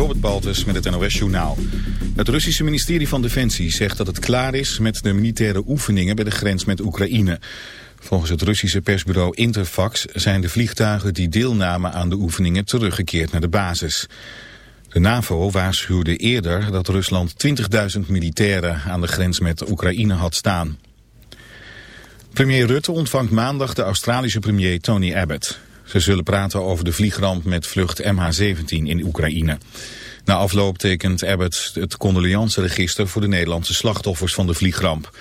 Robert Baltus met het NOS Journaal. Het Russische ministerie van Defensie zegt dat het klaar is met de militaire oefeningen bij de grens met Oekraïne. Volgens het Russische persbureau Interfax zijn de vliegtuigen die deelnamen aan de oefeningen teruggekeerd naar de basis. De NAVO waarschuwde eerder dat Rusland 20.000 militairen aan de grens met Oekraïne had staan. Premier Rutte ontvangt maandag de Australische premier Tony Abbott. Ze zullen praten over de vliegramp met vlucht MH17 in Oekraïne. Na afloop tekent Abbott het condoleanceregister voor de Nederlandse slachtoffers van de vliegramp.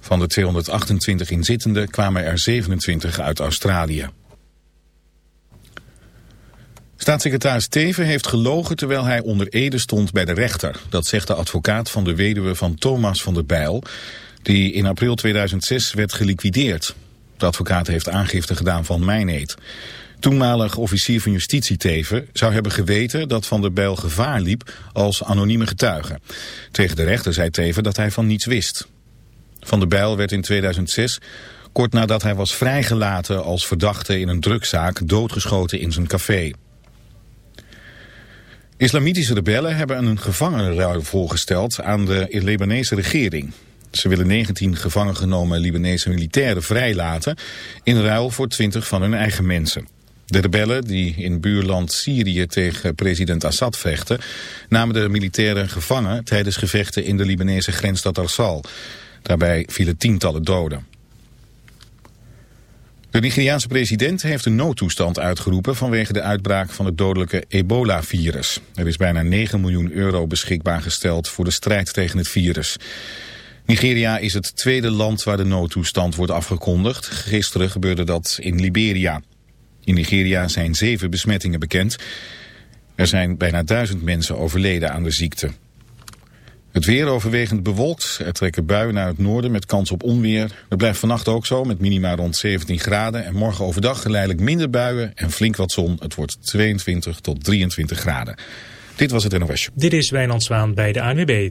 Van de 228 inzittenden kwamen er 27 uit Australië. Staatssecretaris Teven heeft gelogen terwijl hij onder ede stond bij de rechter. Dat zegt de advocaat van de weduwe van Thomas van der Bijl, die in april 2006 werd geliquideerd. De advocaat heeft aangifte gedaan van mijneed. Toenmalig officier van justitie Teven zou hebben geweten dat Van der Bijl gevaar liep als anonieme getuige. Tegen de rechter zei Teven dat hij van niets wist. Van der Bijl werd in 2006, kort nadat hij was vrijgelaten als verdachte in een drugzaak, doodgeschoten in zijn café. Islamitische rebellen hebben een gevangenenruil voorgesteld aan de Libanese regering. Ze willen 19 gevangen genomen Libanese militairen vrijlaten in ruil voor 20 van hun eigen mensen. De rebellen die in buurland Syrië tegen president Assad vechten... namen de militairen gevangen tijdens gevechten in de Libanese grensstad Arsal. Daarbij vielen tientallen doden. De Nigeriaanse president heeft een noodtoestand uitgeroepen vanwege de uitbraak van het dodelijke ebola-virus. Er is bijna 9 miljoen euro beschikbaar gesteld voor de strijd tegen het virus. Nigeria is het tweede land waar de noodtoestand wordt afgekondigd. Gisteren gebeurde dat in Liberia. In Nigeria zijn zeven besmettingen bekend. Er zijn bijna duizend mensen overleden aan de ziekte. Het weer overwegend bewolkt. Er trekken buien naar het noorden met kans op onweer. Het blijft vannacht ook zo met minima rond 17 graden. En morgen overdag geleidelijk minder buien en flink wat zon. Het wordt 22 tot 23 graden. Dit was het NOS. Dit is Wijnand Zwaan bij de ANWB.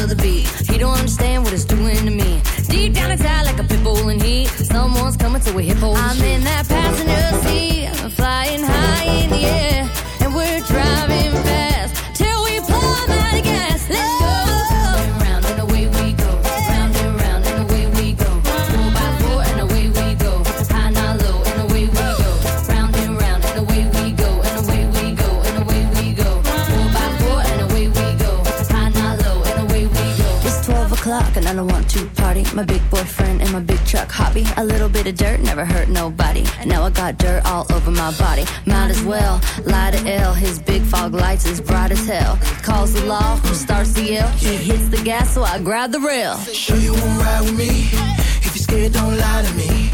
Of the beat. He don't understand what it's doing to me. Deep down inside, like a pit bull in heat. Someone's coming to a hip hole. I'm in that passenger My big boyfriend and my big truck hobby. A little bit of dirt never hurt nobody. Now I got dirt all over my body. Might as well lie to L. His big fog lights is bright as hell. Calls the law, starts the yell. He hits the gas, so I grab the rail. Sure you won't ride with me? If you're scared, don't lie to me.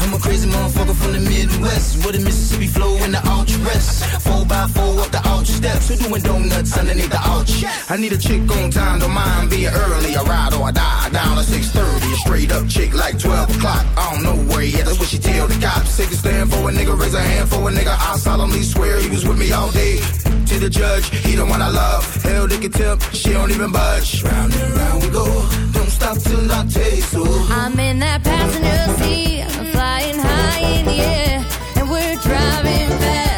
I'm a crazy motherfucker from the Midwest with a Mississippi flow in the arch rest. Four by four up the arch steps. Who doing donuts underneath the arch? I need a chick on time, don't mind being early. I ride or I die down at 6:30. Straight up chick like 12 o'clock. I don't know where he at. That's what she tell the cops. Take a stand for a nigga, raise a hand for a nigga. I solemnly swear he was with me all day. To the judge, he the one I love. Hell, they can tip, she don't even budge. Round and round we go. Don't stop till I taste so. I'm in that passenger seat, flying high in the air, and we're driving fast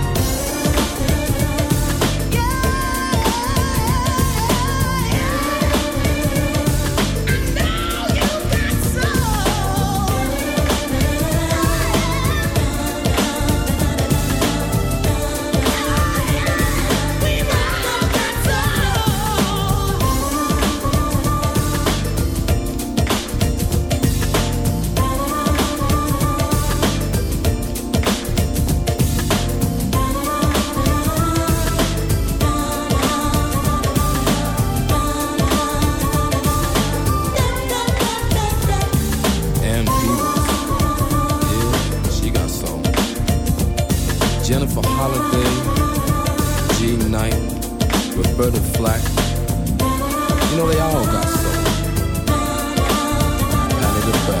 the best.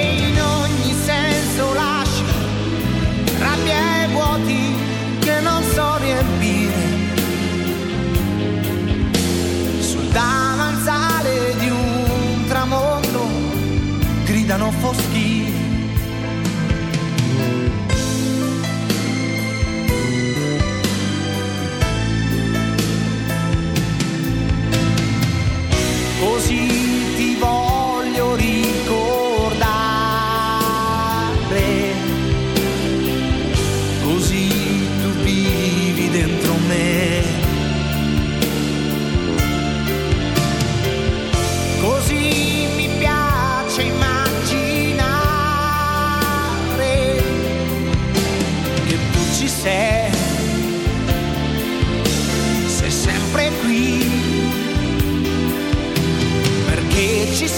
fosquito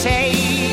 say.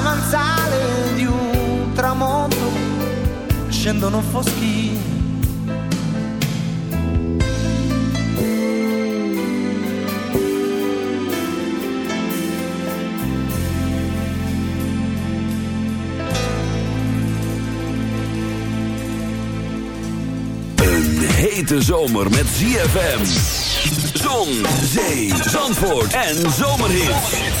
scendono foschi. Een hete zomer met ZFM. Zon, zee, zandvoort en zomerhit.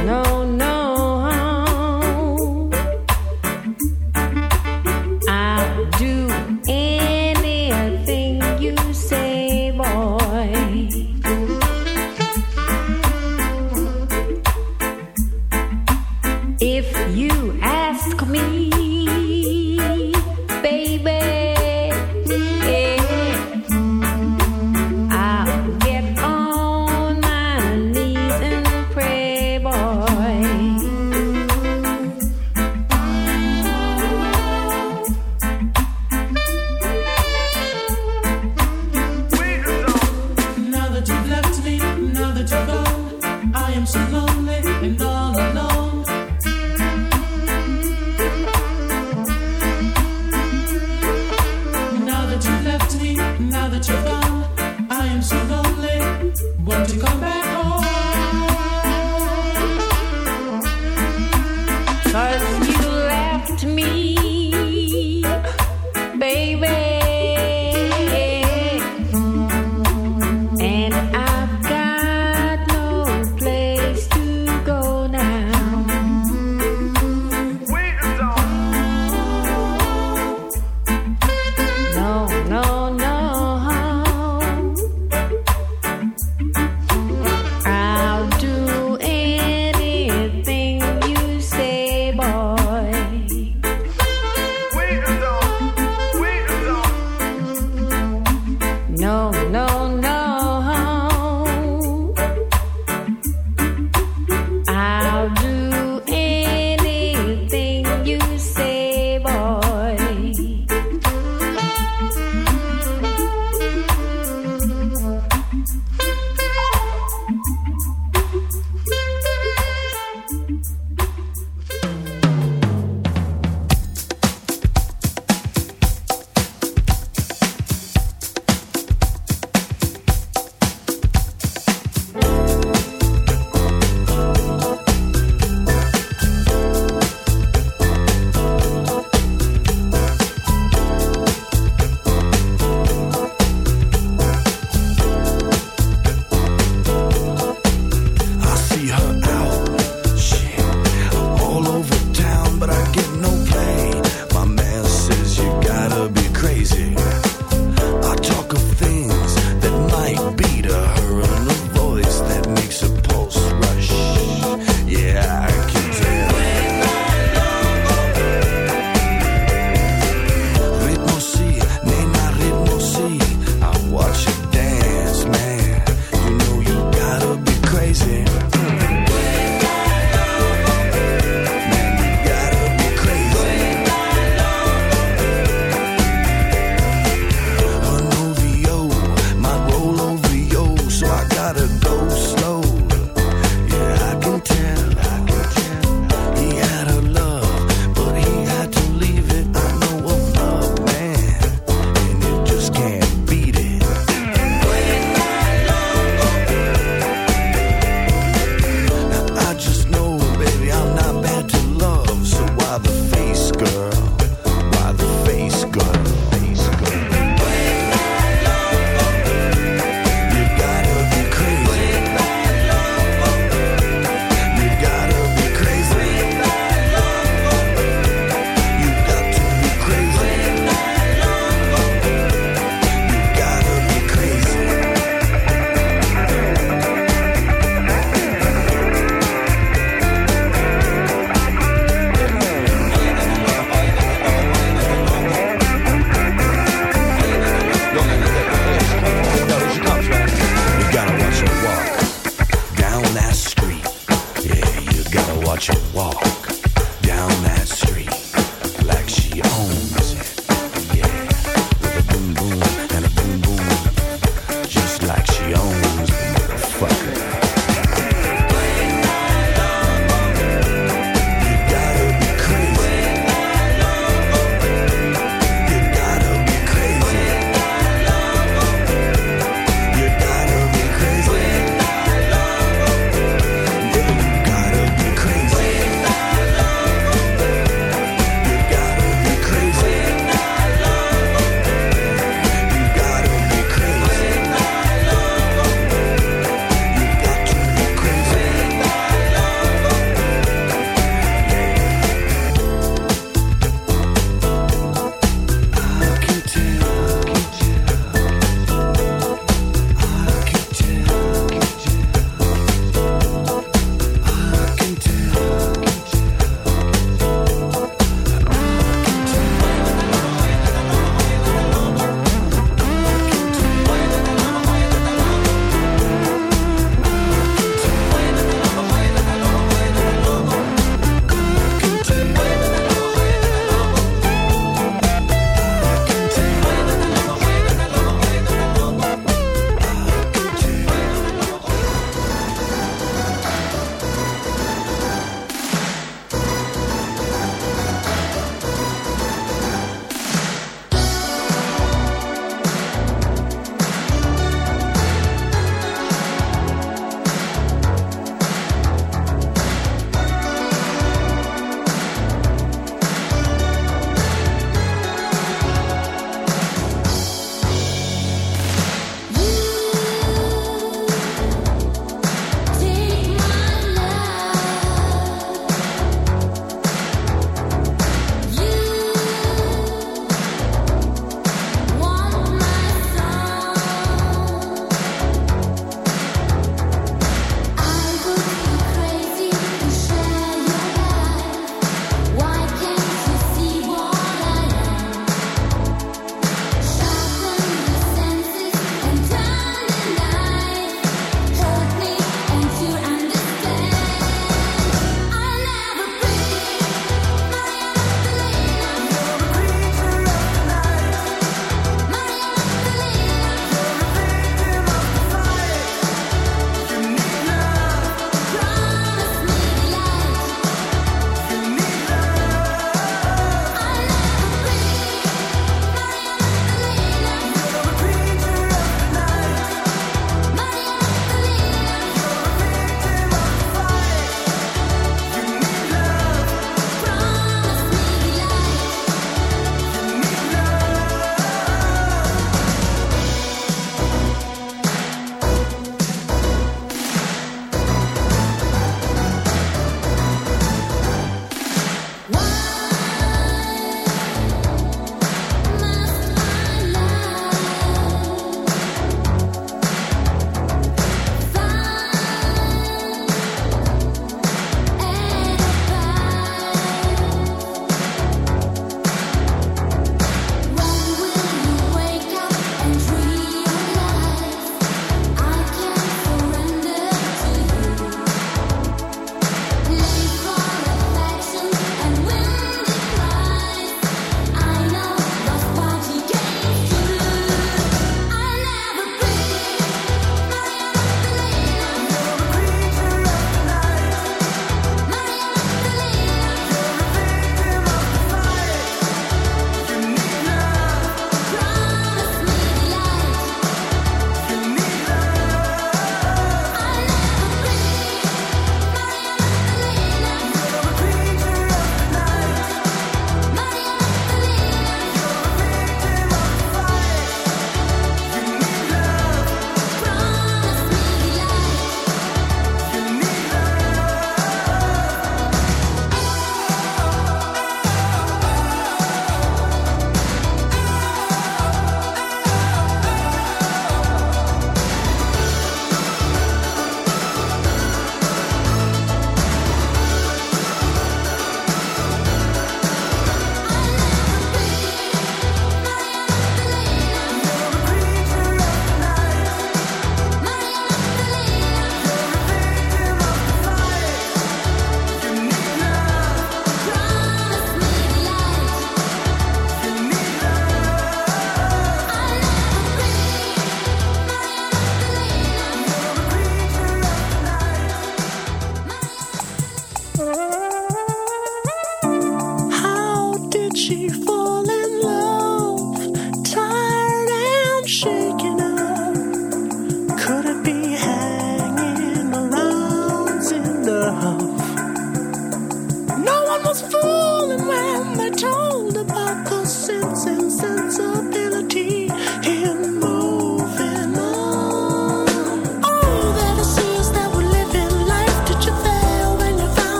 no